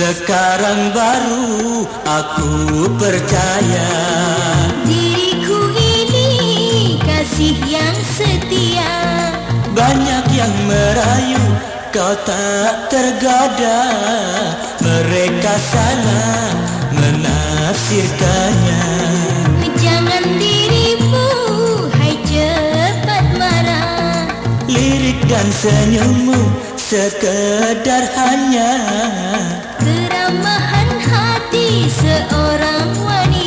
Sekarang baru aku percaya. Diriku ini kasih yang setia. Banyak yang merayu kau tak tergoda. Mereka salah menafsirkannya. Jangan dirimu hai cepat marah. Lirik dan senyummu sekedar hanya Keramahan hati seorang wanita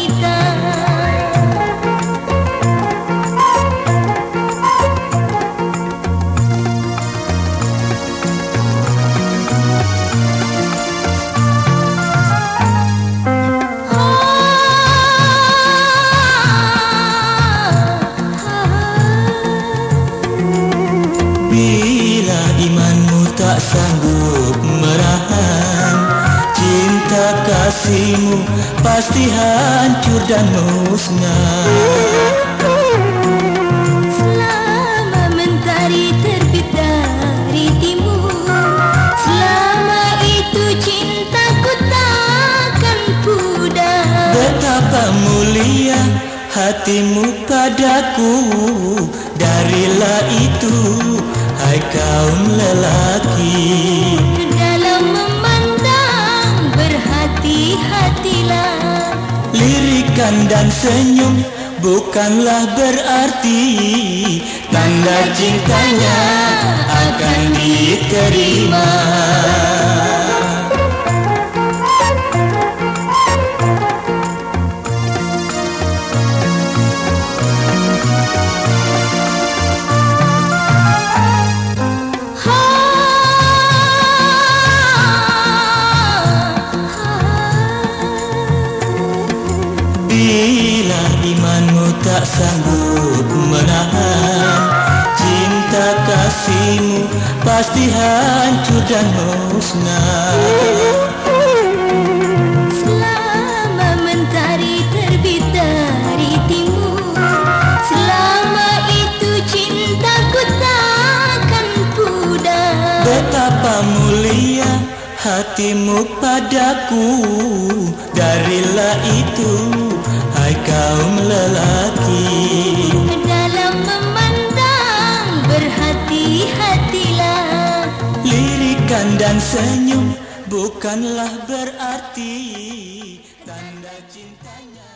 sanggup merahan. Cinta kasihmu pasti hancur dan musnah. Selama mentari terbit dari timur Selama itu cintaku takkan pudar. Betapa mulia hatimu padaku Darilah itu kaum lelaki. Dalam memandang berhati-hatilah. Lirikan dan senyum bukanlah berarti Tanda cintanya akan diterima tak sanggup menahan Cinta kasihmu. Pasti hancur dan musnah. Selama mentari terbit dari timur Selama itu cintaku takkan pudar. Betapa mulia hatimu padaku. Darilah itu hai kaum lelaki dan senyum bukanlah berarti Tanda cintanya